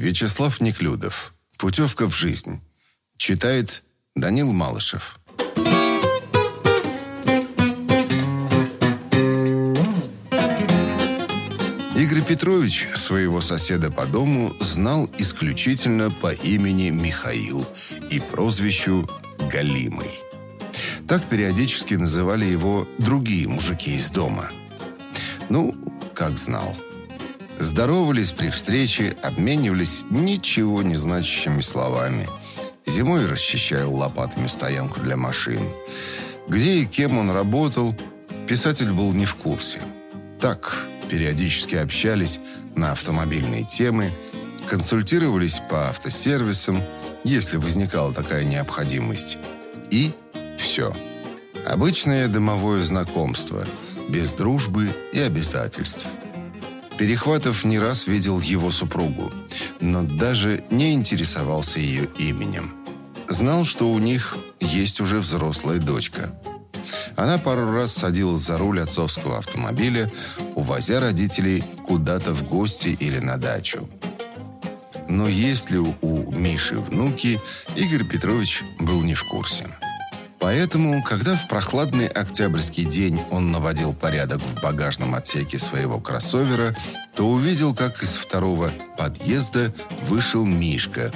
Вячеслав Неклюдов. Путевка в жизнь. Читает Данил Малышев. Игорь Петрович своего соседа по дому знал исключительно по имени Михаил и прозвищу Галимый. Так периодически называли его другие мужики из дома. Ну, как знал. Здоровались при встрече, обменивались ничего не значащими словами. Зимой расчищал лопатами стоянку для машин. Где и кем он работал, писатель был не в курсе. Так, периодически общались на автомобильные темы, консультировались по автосервисам, если возникала такая необходимость. И все. Обычное домовое знакомство, без дружбы и обязательств. Перехватов не раз видел его супругу, но даже не интересовался ее именем. Знал, что у них есть уже взрослая дочка. Она пару раз садилась за руль отцовского автомобиля, увозя родителей куда-то в гости или на дачу. Но если у Миши внуки, Игорь Петрович был не в курсе. Поэтому, когда в прохладный октябрьский день он наводил порядок в багажном отсеке своего кроссовера, то увидел, как из второго подъезда вышел Мишка,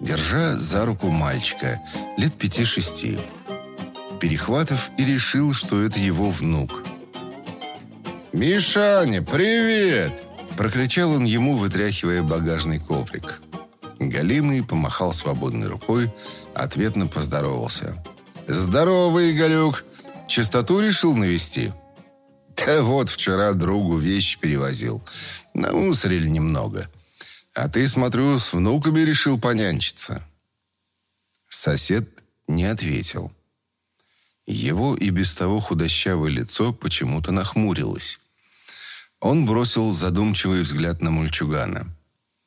держа за руку мальчика лет пяти-шести. Перехватов и решил, что это его внук. «Мишаня, привет!» Прокричал он ему, вытряхивая багажный коврик. Галимый помахал свободной рукой, ответно поздоровался – «Здорово, Игорек! Чистоту решил навести?» «Да вот, вчера другу вещи перевозил. Намусорили немного. А ты, смотрю, с внуками решил понянчиться». Сосед не ответил. Его и без того худощавое лицо почему-то нахмурилось. Он бросил задумчивый взгляд на мульчугана.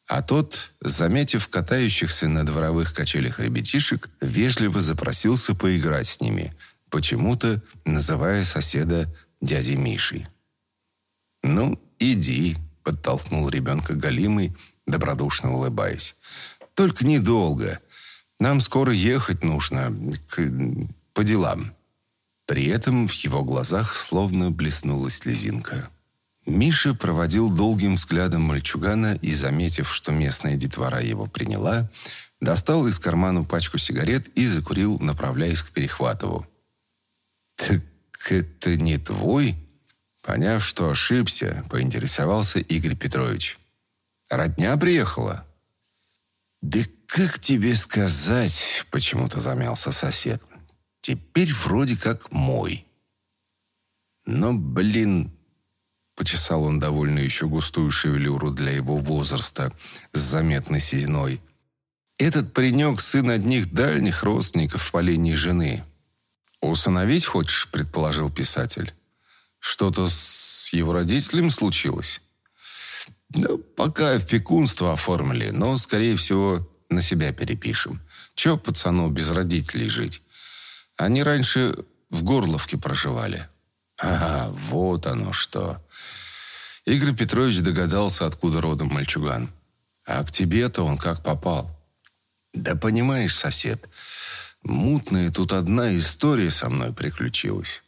А тот, заметив катающихся на дворовых качелях ребятишек, вежливо запросился поиграть с ними, почему-то называя соседа дядей Мишей. «Ну, иди», — подтолкнул ребенка Галимый, добродушно улыбаясь. «Только недолго. Нам скоро ехать нужно к... по делам». При этом в его глазах словно блеснула слезинка. Миша проводил долгим взглядом мальчугана и, заметив, что местная детвора его приняла, достал из кармана пачку сигарет и закурил, направляясь к Перехватову. «Так это не твой?» Поняв, что ошибся, поинтересовался Игорь Петрович. «Родня приехала?» «Да как тебе сказать?» – почему-то замялся сосед. «Теперь вроде как мой». «Но, блин, Почесал он довольно еще густую шевелюру для его возраста с заметной сединой. «Этот паренек – сын одних дальних родственников по линии жены». «Усыновить хочешь?» – предположил писатель. «Что-то с его родителями случилось?» «Да пока опекунство оформили, но, скорее всего, на себя перепишем. Че пацану без родителей жить? Они раньше в Горловке проживали». «Ага, вот оно что!» Игорь Петрович догадался, откуда родом мальчуган. «А к тебе-то он как попал?» «Да понимаешь, сосед, мутная тут одна история со мной приключилась.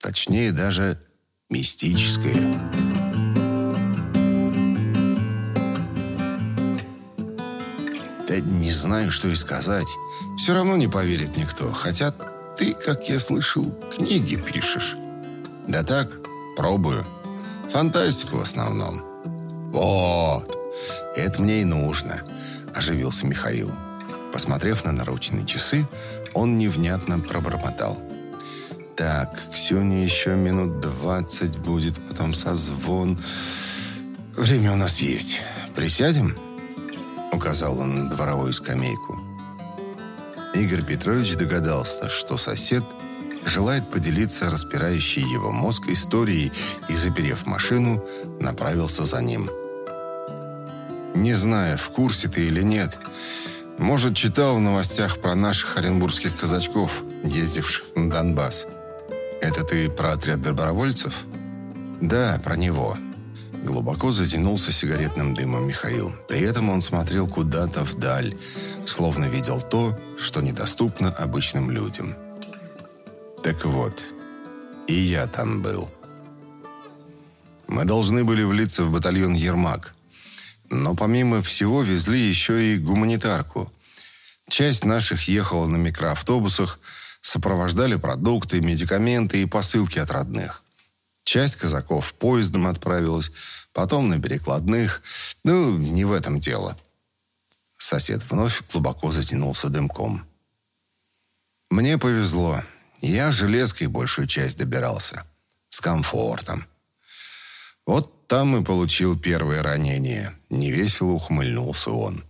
Точнее, даже мистическая». «Да не знаю, что и сказать. Все равно не поверит никто. Хотя ты, как я слышал, книги пишешь». «Да так, пробую». Фантастику в основном. Вот, это мне и нужно, оживился Михаил. Посмотрев на наручные часы, он невнятно пробормотал. Так, Ксюня еще минут двадцать будет, потом созвон. Время у нас есть. Присядем? Указал он на дворовую скамейку. Игорь Петрович догадался, что сосед – желает поделиться распирающей его мозг историей и, заперев машину, направился за ним. Не знаю, в курсе ты или нет, может, читал в новостях про наших оренбургских казачков, ездивших на Донбасс. Это ты про отряд добровольцев? Да, про него. Глубоко затянулся сигаретным дымом Михаил. При этом он смотрел куда-то вдаль, словно видел то, что недоступно обычным людям. Так вот, и я там был. Мы должны были влиться в батальон «Ермак». Но помимо всего везли еще и гуманитарку. Часть наших ехала на микроавтобусах, сопровождали продукты, медикаменты и посылки от родных. Часть казаков поездом отправилась, потом на перекладных. Ну, не в этом дело. Сосед вновь глубоко затянулся дымком. Мне повезло. Я железкой большую часть добирался. С комфортом. Вот там и получил первое ранение. Невесело ухмыльнулся он.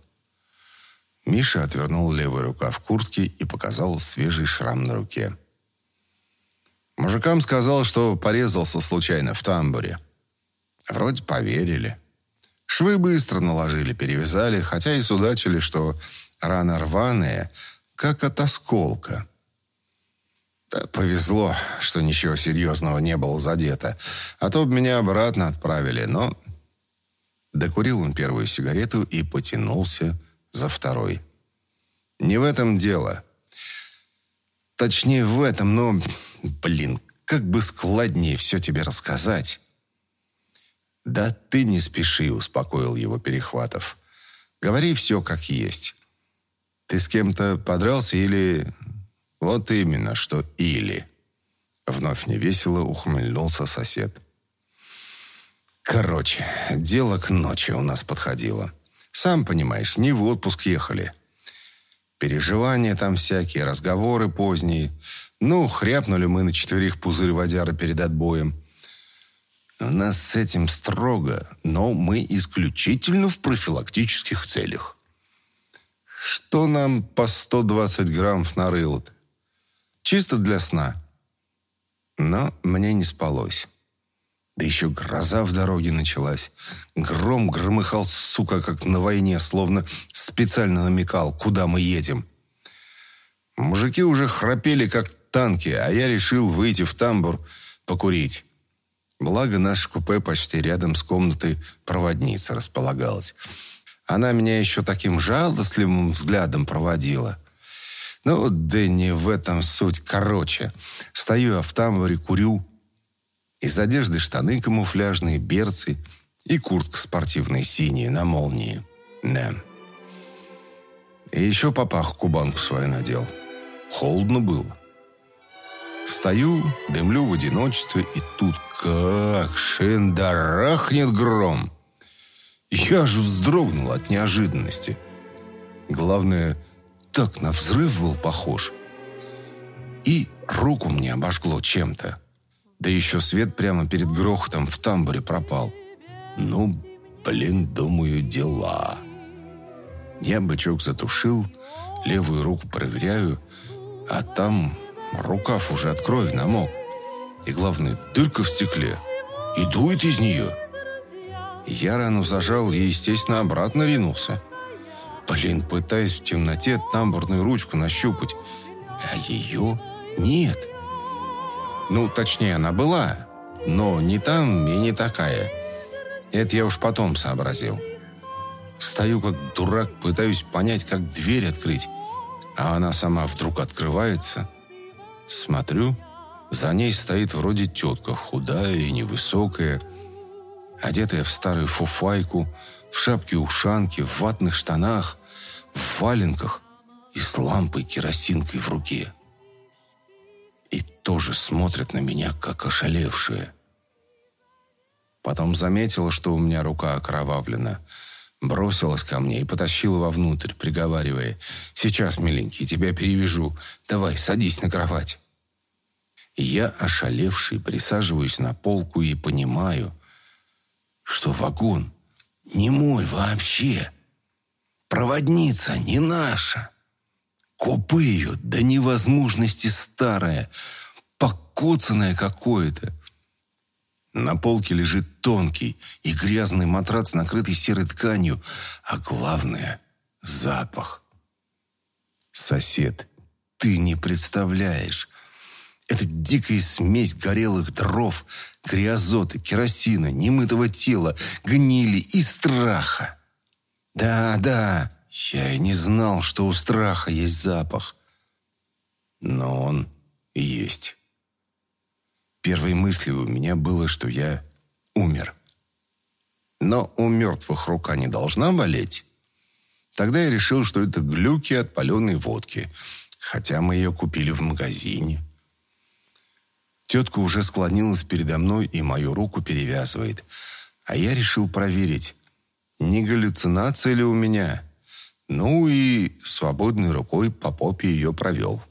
Миша отвернул левую рукав куртки и показал свежий шрам на руке. Мужикам сказал, что порезался случайно в тамбуре. Вроде поверили. Швы быстро наложили, перевязали, хотя и судачили, что рана рваная, как от осколка. Повезло, что ничего серьезного не было задето, а то бы меня обратно отправили, но... Докурил он первую сигарету и потянулся за второй. Не в этом дело. Точнее, в этом, но Блин, как бы складнее все тебе рассказать. «Да ты не спеши», — успокоил его Перехватов. «Говори все как есть. Ты с кем-то подрался или...» «Вот именно, что «или». Вновь невесело ухмыльнулся сосед. «Короче, дело к ночи у нас подходило. Сам понимаешь, не в отпуск ехали. Переживания там всякие, разговоры поздние. Ну, хряпнули мы на четверых пузырь водяра перед отбоем. У нас с этим строго, но мы исключительно в профилактических целях. Что нам по 120 граммов нарыло-то? Чисто для сна. Но мне не спалось. Да еще гроза в дороге началась. Гром громыхал, сука, как на войне, словно специально намекал, куда мы едем. Мужики уже храпели, как танки, а я решил выйти в тамбур покурить. Благо, наш купе почти рядом с комнатой проводницы располагалась. Она меня еще таким жалостливым взглядом проводила. Ну, да не в этом суть. Короче, стою я в тамбуре, курю. Из одежды штаны камуфляжные, берцы и куртка спортивная синяя на молнии. Да. И еще папаху кубанку свою надел. Холодно было. Стою, дымлю в одиночестве, и тут как шендарахнет гром. Я же вздрогнул от неожиданности. Главное, так на взрыв был похож. И руку мне обожгло чем-то. Да еще свет прямо перед грохотом в тамбуре пропал. Ну, блин, думаю, дела. Я бычок затушил, левую руку проверяю, а там Рукав уже от крови намок. И главное, дырка в стекле. И дует из нее. Я рану зажал и, естественно, обратно ринулся. Блин, пытаюсь в темноте тамбурную ручку нащупать. А ее нет. Ну, точнее, она была. Но не там и не такая. Это я уж потом сообразил. Стою как дурак, пытаюсь понять, как дверь открыть. А она сама вдруг открывается – Смотрю, за ней стоит вроде тетка, худая и невысокая, одетая в старую фуфайку, в шапке-ушанке, в ватных штанах, в валенках и с лампой керосинкой в руке. И тоже смотрит на меня, как ошалевшая. Потом заметила, что у меня рука окровавлена, бросилась ко мне и потащила вовнутрь, приговаривая, «Сейчас, миленький, тебя перевяжу. Давай, садись на кровать». Я, ошалевший, присаживаюсь на полку и понимаю, что вагон не мой вообще. Проводница не наша. Купе ее до невозможности старое, покоцанное какое-то. На полке лежит тонкий и грязный матрац, накрытый серой тканью, а главное — запах. Сосед, ты не представляешь, Это дикая смесь горелых дров, криозота, керосина, немытого тела, гнили и страха. Да, да, я и не знал, что у страха есть запах. Но он есть. Первой мыслью у меня было, что я умер. Но у мертвых рука не должна болеть. Тогда я решил, что это глюки от паленой водки, хотя мы ее купили в магазине. Тетка уже склонилась передо мной и мою руку перевязывает. А я решил проверить, не галлюцинация ли у меня. Ну и свободной рукой по попе ее провел.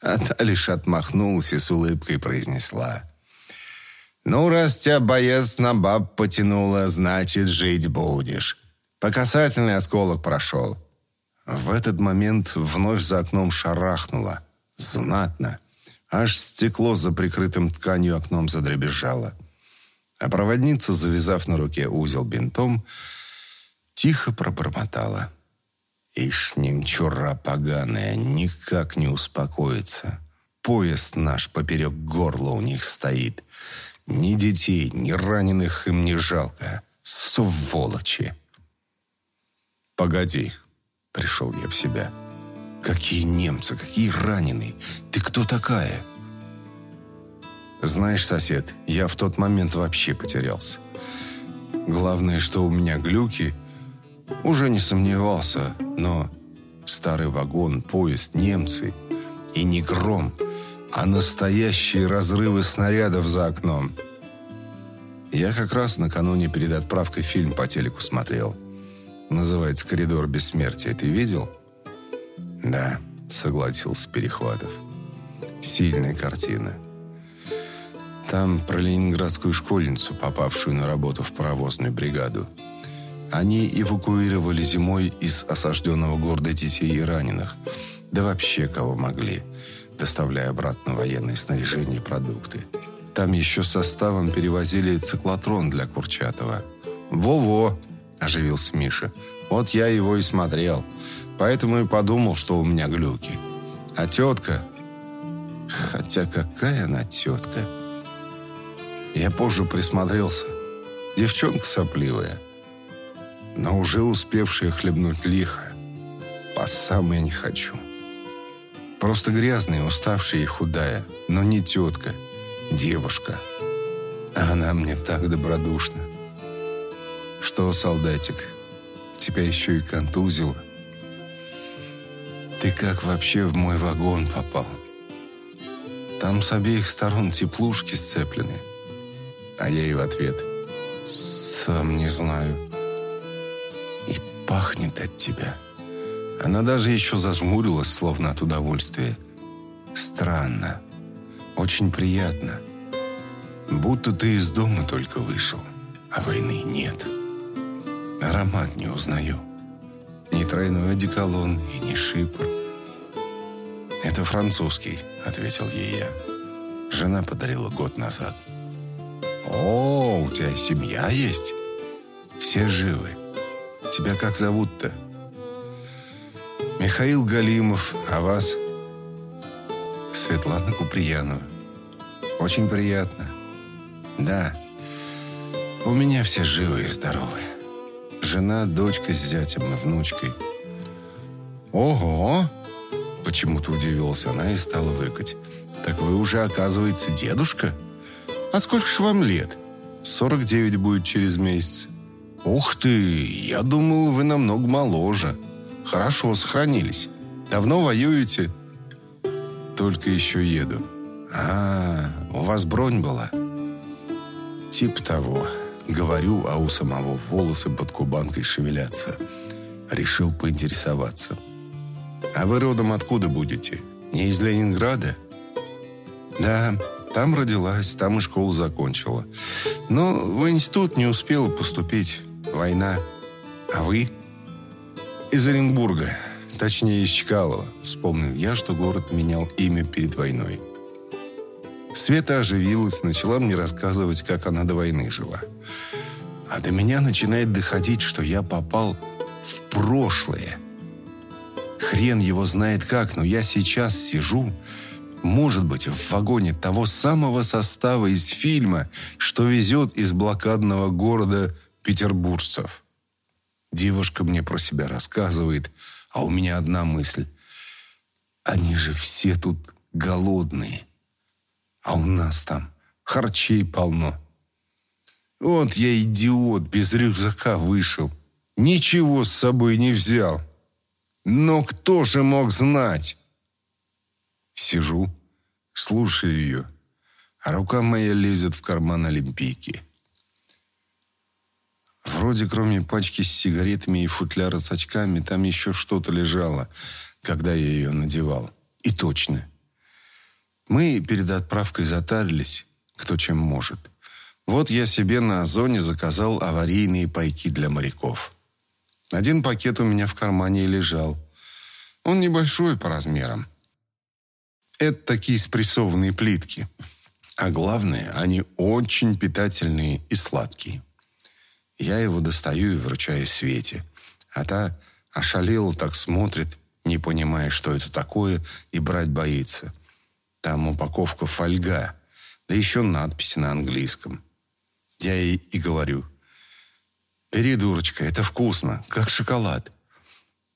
А та лишь отмахнулась и с улыбкой произнесла. «Ну, раз тебя боец на баб потянула, значит, жить будешь. По касательный осколок прошел». В этот момент вновь за окном шарахнуло. Знатно. Аж стекло за прикрытым тканью окном задребезжало. А проводница, завязав на руке узел бинтом, тихо пробормотала. Ишь, немчура поганая, никак не успокоится. Поезд наш поперек горла у них стоит. Ни детей, ни раненых им не жалко. Сволочи! Погоди, пришел я в себя. Какие немцы, какие раненые. Ты кто такая? Знаешь, сосед, я в тот момент вообще потерялся. Главное, что у меня глюки, уже не сомневался, но старый вагон, поезд, немцы и не гром, а настоящие разрывы снарядов за окном. Я как раз накануне перед отправкой фильм по телеку смотрел. Называется «Коридор бессмертия». Ты видел? Да, согласился Перехватов. Сильная картина. Там про ленинградскую школьницу, попавшую на работу в паровозную бригаду. Они эвакуировали зимой из осажденного города детей и раненых. Да вообще кого могли, доставляя обратно военные снаряжение и продукты. Там еще составом перевозили циклотрон для Курчатова. «Во-во!» – оживился Миша. «Вот я его и смотрел. Поэтому и подумал, что у меня глюки. А тетка... Хотя какая она тетка? Я позже присмотрелся. Девчонка сопливая, но уже успевшая хлебнуть лихо. По самое не хочу. Просто грязная, уставшая и худая, но не тетка, девушка. А она мне так добродушна. Что, солдатик, тебя еще и контузило? Ты как вообще в мой вагон попал? Там с обеих сторон теплушки сцеплены. А я ей в ответ. Сам не знаю. И пахнет от тебя. Она даже еще зажмурилась, словно от удовольствия. Странно. Очень приятно. Будто ты из дома только вышел, а войны нет. Аромат не узнаю. Ни тройной одеколон и ни шипр. «Это французский», — ответил ей я. Жена подарила год назад. «О, у тебя семья есть? Все живы. Тебя как зовут-то?» «Михаил Галимов, а вас?» «Светлана Куприянова. Очень приятно. Да, у меня все живы и здоровы. Жена, дочка с зятем и внучкой. Ого! Почему-то удивилась она и стала выкать. Так вы уже, оказывается, дедушка? А сколько ж вам лет? 49 будет через месяц. Ух ты, я думал, вы намного моложе. Хорошо сохранились. Давно воюете? Только еще еду. А, у вас бронь была? Тип того. Говорю, а у самого волосы под кубанкой шевелятся. Решил поинтересоваться. А вы родом откуда будете? Не из Ленинграда? Да, там родилась, там и школу закончила. Но в институт не успела поступить. Война. А вы? Из Оренбурга. Точнее, из Чкалова. Вспомнил я, что город менял имя перед войной. Света оживилась, начала мне рассказывать, как она до войны жила. А до меня начинает доходить, что я попал в прошлое. Хрен его знает как, но я сейчас сижу, Может быть, в вагоне того самого состава из фильма, что везет из блокадного города петербуржцев. Девушка мне про себя рассказывает, а у меня одна мысль. Они же все тут голодные. А у нас там харчей полно. Вот я идиот, без рюкзака вышел. Ничего с собой не взял. Но кто же мог знать? Сижу, слушаю ее, а рука моя лезет в карман Олимпийки. Вроде кроме пачки с сигаретами и футляра с очками, там еще что-то лежало, когда я ее надевал. И точно. Мы перед отправкой затарились, кто чем может. Вот я себе на Озоне заказал аварийные пайки для моряков. Один пакет у меня в кармане лежал. Он небольшой по размерам. Это такие спрессованные плитки. А главное, они очень питательные и сладкие. Я его достаю и вручаю Свете. А та ошалела так смотрит, не понимая, что это такое, и брать боится. Там упаковка фольга, да еще надписи на английском. Я ей и говорю, бери, дурочка, это вкусно, как шоколад.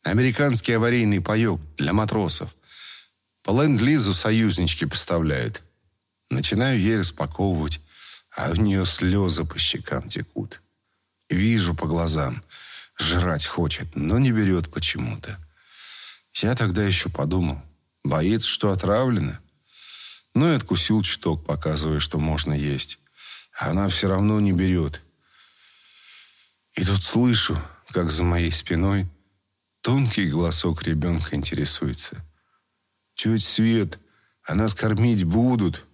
Американский аварийный паек для матросов. По ленд-лизу союзнички поставляют. Начинаю ей распаковывать, а у нее слезы по щекам текут. Вижу по глазам. Жрать хочет, но не берет почему-то. Я тогда еще подумал. Боится, что отравлено. Ну и откусил чуток, показывая, что можно есть. А она все равно не берет. И тут слышу, как за моей спиной тонкий голосок ребенка интересуется. «Тетя Свет, а нас кормить будут?»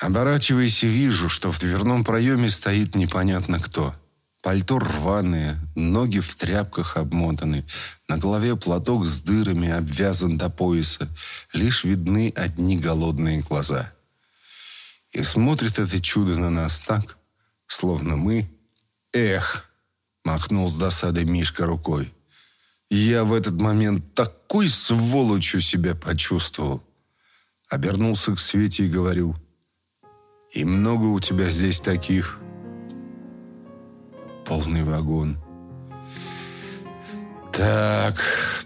Оборачиваясь, вижу, что в дверном проеме стоит непонятно кто. Пальто рваное, ноги в тряпках обмотаны, на голове платок с дырами обвязан до пояса. Лишь видны одни голодные глаза. И смотрит это чудо на нас так, словно мы... Эх! Махнул с досадой Мишка рукой. Я в этот момент такой сволочью себя почувствовал. Обернулся к Свете и говорю... И много у тебя здесь таких? Полный вагон. Так,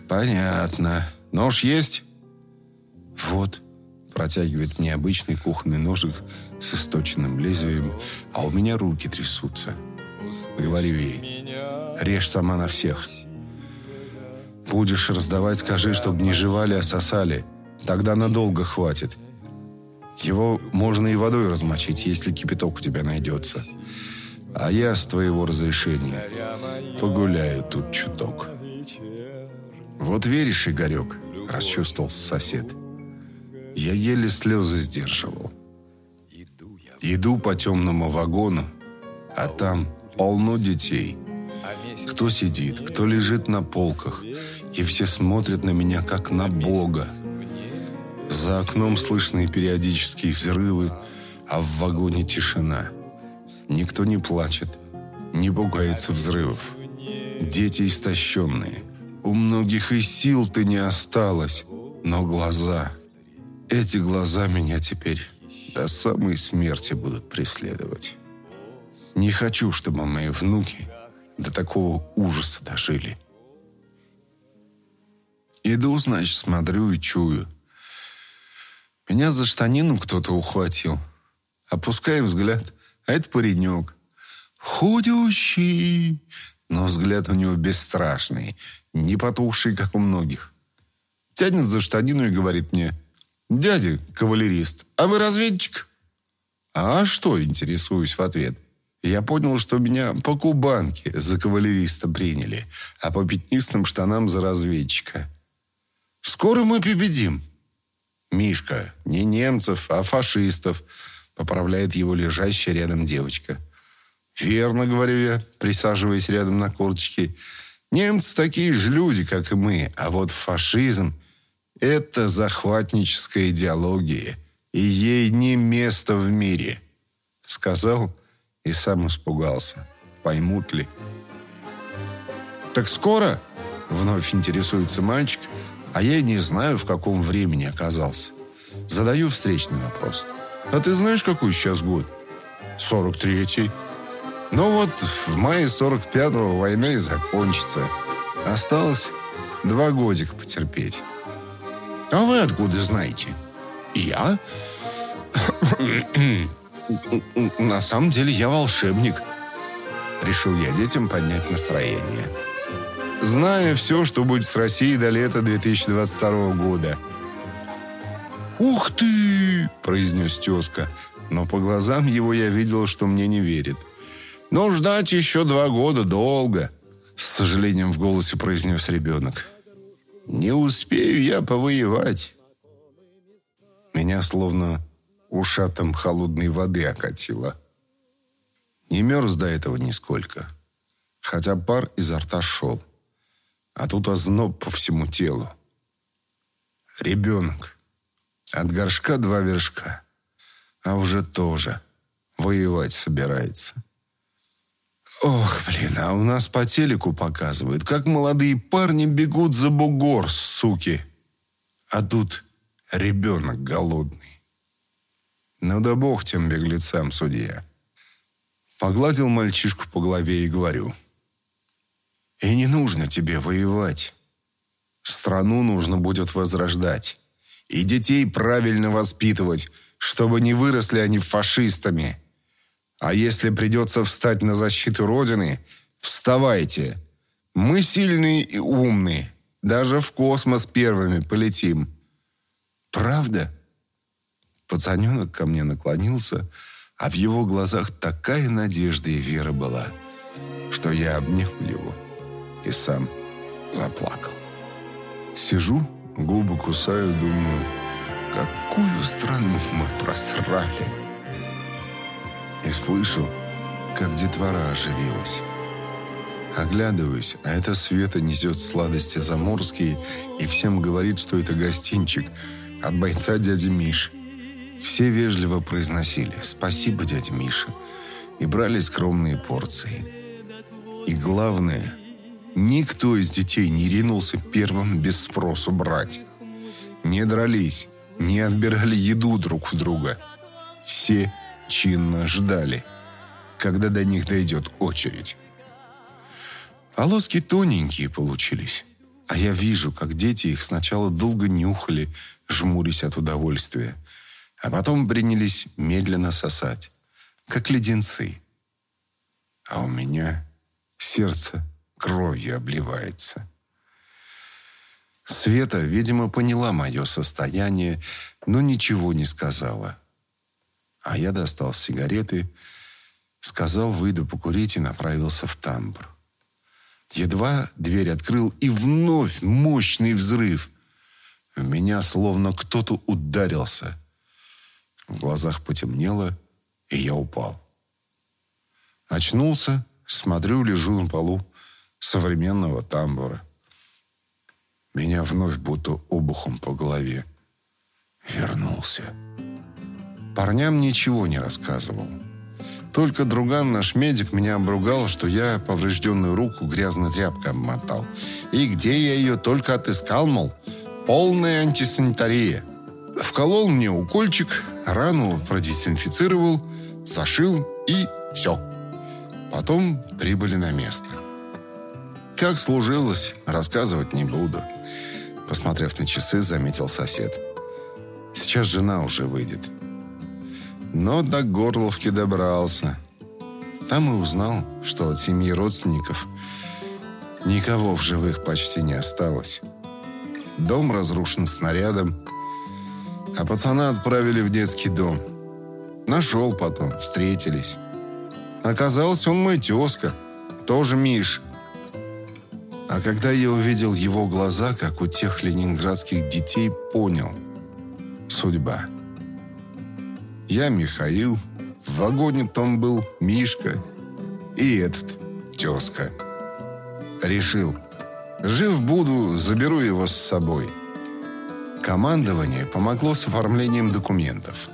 понятно. Нож есть? Вот. Протягивает мне обычный кухонный ножик с источенным лезвием, а у меня руки трясутся. Говорю ей, режь сама на всех. Будешь раздавать, скажи, чтобы не жевали, а сосали. Тогда надолго хватит. Его можно и водой размочить, если кипяток у тебя найдется. А я с твоего разрешения погуляю тут чуток. Вот веришь, Игорек, расчувствовался сосед. Я еле слезы сдерживал. Иду по темному вагону, а там полно детей. Кто сидит, кто лежит на полках, и все смотрят на меня, как на Бога. За окном слышны периодические взрывы, а в вагоне тишина. Никто не плачет, не пугается взрывов. Дети истощенные. У многих и сил-то не осталось, но глаза... Эти глаза меня теперь до самой смерти будут преследовать. Не хочу, чтобы мои внуки до такого ужаса дожили. Иду, значит, смотрю и чую – меня за штанину кто-то ухватил. Опускаем взгляд, это паренек. Худющий, но взгляд у него бесстрашный, не потухший, как у многих. Тянет за штанину и говорит мне, «Дядя, кавалерист, а вы разведчик?» «А что?» – интересуюсь в ответ. Я понял, что меня по кубанке за кавалериста приняли, а по пятнистым штанам за разведчика. «Скоро мы победим», «Мишка, не немцев, а фашистов», — поправляет его лежащая рядом девочка. «Верно, — говорю я, присаживаясь рядом на корточке. Немцы такие же люди, как и мы, а вот фашизм — это захватническая идеология, и ей не место в мире», — сказал и сам испугался. Поймут ли? «Так скоро?» — вновь интересуется мальчик — а я не знаю, в каком времени оказался. Задаю встречный вопрос. «А ты знаешь, какой сейчас год?» «Сорок третий». «Ну вот, в мае 45-го война и закончится. Осталось два годика потерпеть». «А вы откуда знаете?» «Я?» «На самом деле я волшебник». Решил я детям поднять настроение. Знаю все, что будет с Россией до лета 2022 года. «Ух ты!» – произнес тезка. Но по глазам его я видел, что мне не верит. «Но ждать еще два года долго», – с сожалением в голосе произнес ребенок. «Не успею я повоевать». Меня словно ушатом холодной воды окатило. Не мерз до этого нисколько, хотя пар изо рта шел. А тут озноб по всему телу. Ребенок. От горшка два вершка. А уже тоже воевать собирается. Ох, блин, а у нас по телеку показывают, как молодые парни бегут за бугор, суки. А тут ребенок голодный. Ну да бог тем беглецам, судья. Погладил мальчишку по голове и говорю. И не нужно тебе воевать. Страну нужно будет возрождать. И детей правильно воспитывать, чтобы не выросли они фашистами. А если придется встать на защиту Родины, вставайте. Мы сильные и умные. Даже в космос первыми полетим. Правда? Пацаненок ко мне наклонился, а в его глазах такая надежда и вера была, что я обнял его и сам заплакал. Сижу, губы кусаю, думаю, какую страну мы просрали. И слышу, как детвора оживилась. Оглядываюсь, а это Света несет сладости заморские и всем говорит, что это гостинчик от бойца дяди Миши. Все вежливо произносили «Спасибо, дядя Миша» и брали скромные порции. И главное, никто из детей не ринулся первым без спросу брать. Не дрались, не отбирали еду друг у друга. Все чинно ждали, когда до них дойдет очередь. Полоски тоненькие получились. А я вижу, как дети их сначала долго нюхали, жмурясь от удовольствия – а потом принялись медленно сосать, как леденцы. А у меня сердце кровью обливается. Света, видимо, поняла мое состояние, но ничего не сказала. А я достал сигареты, сказал, выйду покурить и направился в тамбур. Едва дверь открыл, и вновь мощный взрыв. В меня словно кто-то ударился – в глазах потемнело, и я упал. Очнулся, смотрю, лежу на полу современного тамбура. Меня вновь будто обухом по голове. Вернулся. Парням ничего не рассказывал. Только друган наш медик меня обругал, что я поврежденную руку грязной тряпкой обмотал. И где я ее только отыскал, мол, полная антисанитария. Вколол мне укольчик, рану продезинфицировал, зашил и все. Потом прибыли на место. Как служилось, рассказывать не буду. Посмотрев на часы, заметил сосед. Сейчас жена уже выйдет. Но до Горловки добрался. Там и узнал, что от семьи родственников никого в живых почти не осталось. Дом разрушен снарядом, а пацана отправили в детский дом. Нашел потом, встретились. Оказалось, он мой тезка, тоже Миш. А когда я увидел его глаза, как у тех ленинградских детей, понял. Судьба. Я Михаил, в вагоне том был Мишка и этот тезка. Решил, жив буду, заберу его с собой. Командование помогло с оформлением документов.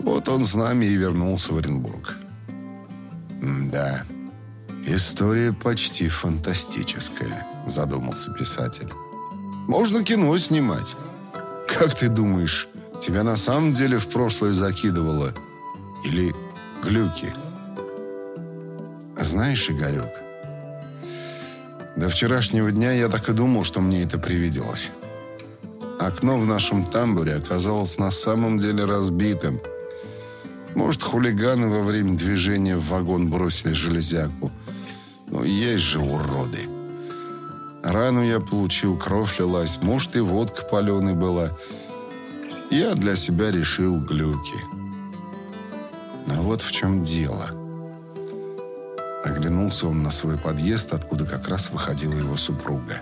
Вот он с нами и вернулся в Оренбург. да, история почти фантастическая, задумался писатель. Можно кино снимать. Как ты думаешь, Тебя на самом деле в прошлое закидывало? Или глюки? Знаешь, Игорек, до вчерашнего дня я так и думал, что мне это привиделось. Окно в нашем тамбуре оказалось на самом деле разбитым. Может, хулиганы во время движения в вагон бросили железяку. Но есть же уроды. Рану я получил, кровь лилась. Может, и водка паленой была. Я для себя решил глюки. Но вот в чем дело. Оглянулся он на свой подъезд, откуда как раз выходила его супруга.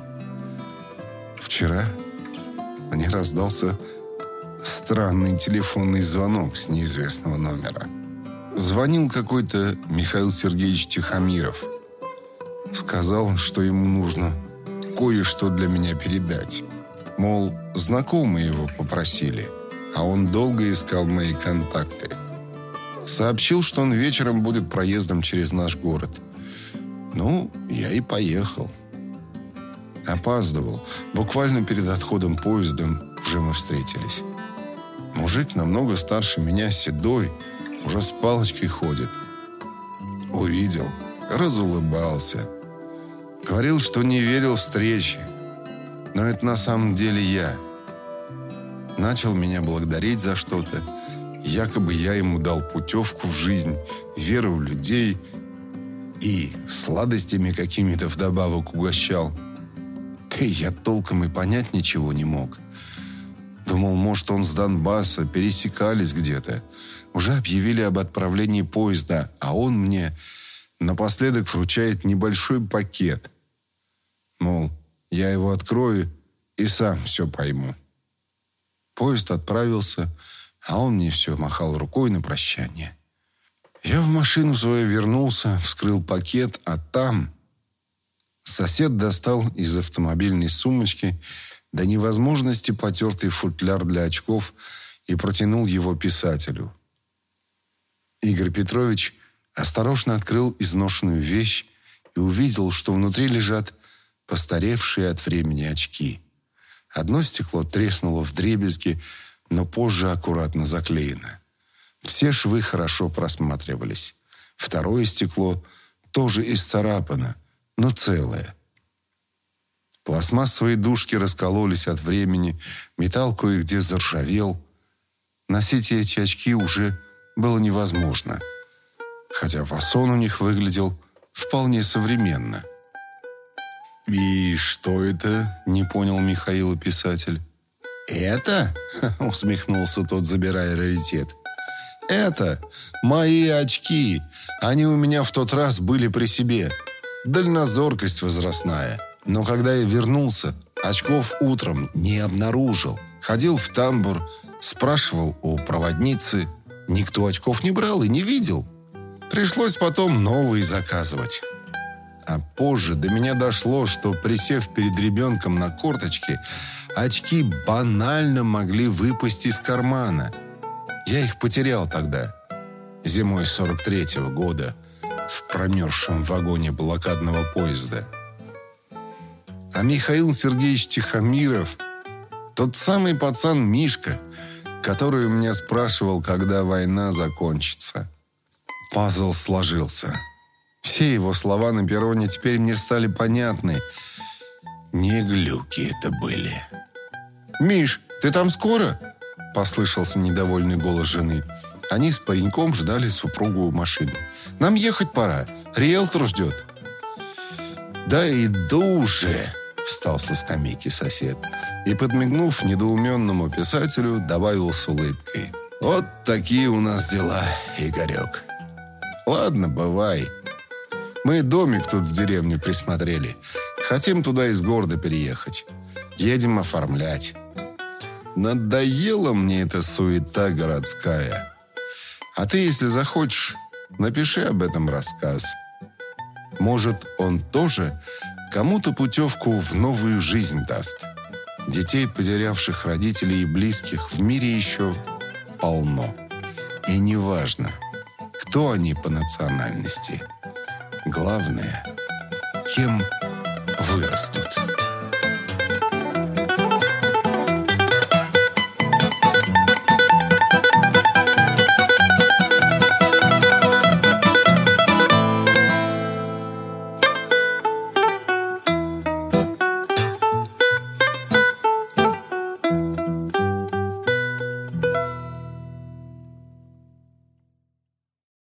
Вчера мне раздался странный телефонный звонок с неизвестного номера. Звонил какой-то Михаил Сергеевич Тихомиров. Сказал, что ему нужно кое-что для меня передать. Мол, знакомые его попросили, а он долго искал мои контакты. Сообщил, что он вечером будет проездом через наш город. Ну, я и поехал. Опаздывал. Буквально перед отходом поездом уже мы встретились. Мужик намного старше меня, седой, уже с палочкой ходит. Увидел, разулыбался. Говорил, что не верил встрече. Но это на самом деле я. Начал меня благодарить за что-то. Якобы я ему дал путевку в жизнь, веру в людей и сладостями какими-то вдобавок угощал. Да я толком и понять ничего не мог. Думал, может, он с Донбасса, пересекались где-то. Уже объявили об отправлении поезда, а он мне напоследок вручает небольшой пакет. Мол, я его открою и сам все пойму. Поезд отправился, а он мне все махал рукой на прощание. Я в машину свою вернулся, вскрыл пакет, а там Сосед достал из автомобильной сумочки до невозможности потертый футляр для очков и протянул его писателю. Игорь Петрович осторожно открыл изношенную вещь и увидел, что внутри лежат постаревшие от времени очки. Одно стекло треснуло в дребезги, но позже аккуратно заклеено. Все швы хорошо просматривались. Второе стекло тоже исцарапано – но целое. Пластмассовые дужки раскололись от времени, металл кое-где заржавел. Носить эти очки уже было невозможно, хотя фасон у них выглядел вполне современно. «И что это?» – не понял Михаил писатель. «Это?» – усмехнулся тот, забирая раритет. «Это мои очки. Они у меня в тот раз были при себе дальнозоркость возрастная. Но когда я вернулся, очков утром не обнаружил. Ходил в тамбур, спрашивал у проводницы. Никто очков не брал и не видел. Пришлось потом новые заказывать. А позже до меня дошло, что, присев перед ребенком на корточке, очки банально могли выпасть из кармана. Я их потерял тогда, зимой 43-го года в промерзшем вагоне блокадного поезда. А Михаил Сергеевич Тихомиров, тот самый пацан Мишка, который у меня спрашивал, когда война закончится. Пазл сложился. Все его слова на перроне теперь мне стали понятны. Не глюки это были. «Миш, ты там скоро?» Послышался недовольный голос жены. Они с пареньком ждали супругу в машине. «Нам ехать пора. Риэлтор ждет». «Да иду уже!» – встал со скамейки сосед. И, подмигнув недоуменному писателю, добавил с улыбкой. «Вот такие у нас дела, Игорек. Ладно, бывай. Мы домик тут в деревне присмотрели. Хотим туда из города переехать. Едем оформлять. Надоела мне эта суета городская». А ты, если захочешь, напиши об этом рассказ. Может, он тоже кому-то путевку в новую жизнь даст. Детей, потерявших родителей и близких, в мире еще полно. И неважно, кто они по национальности. Главное, кем вырастут.